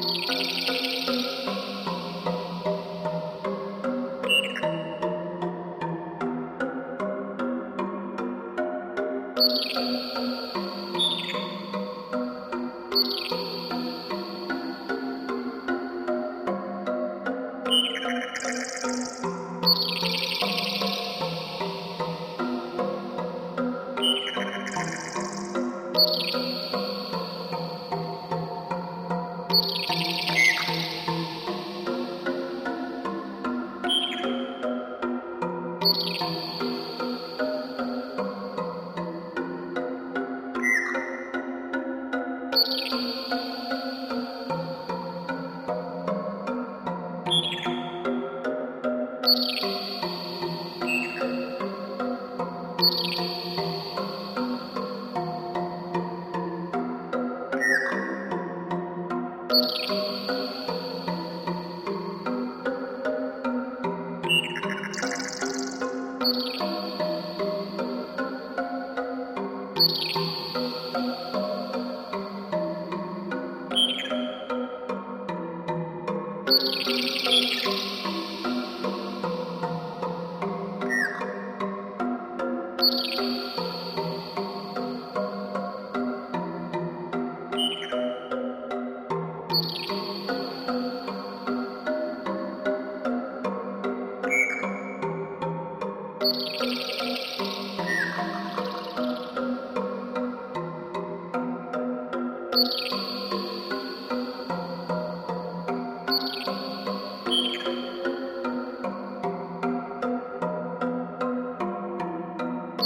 you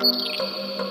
Música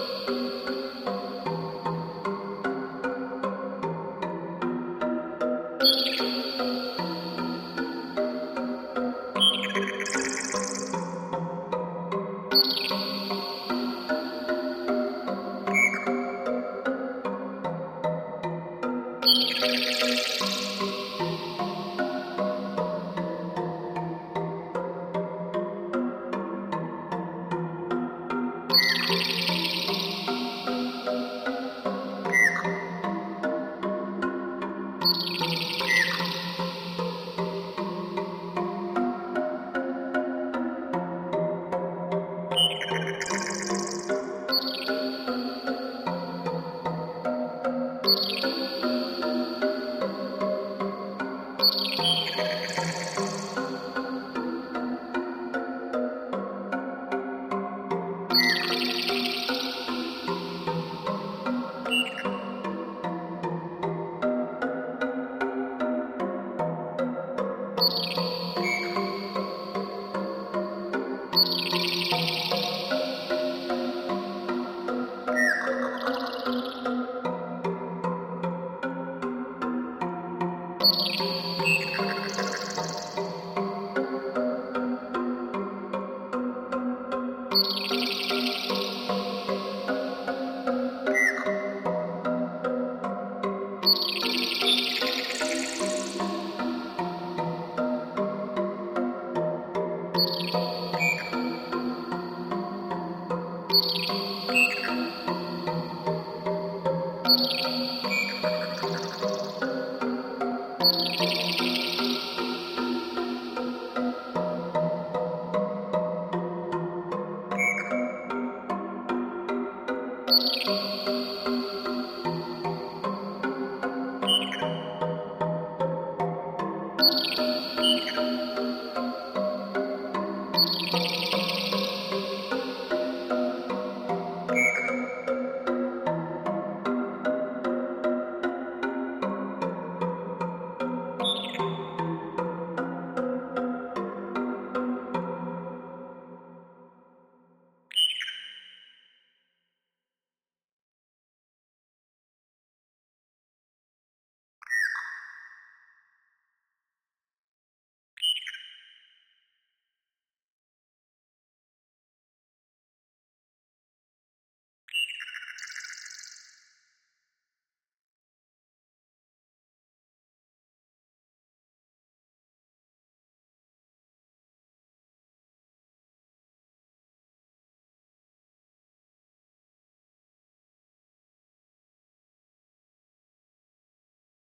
you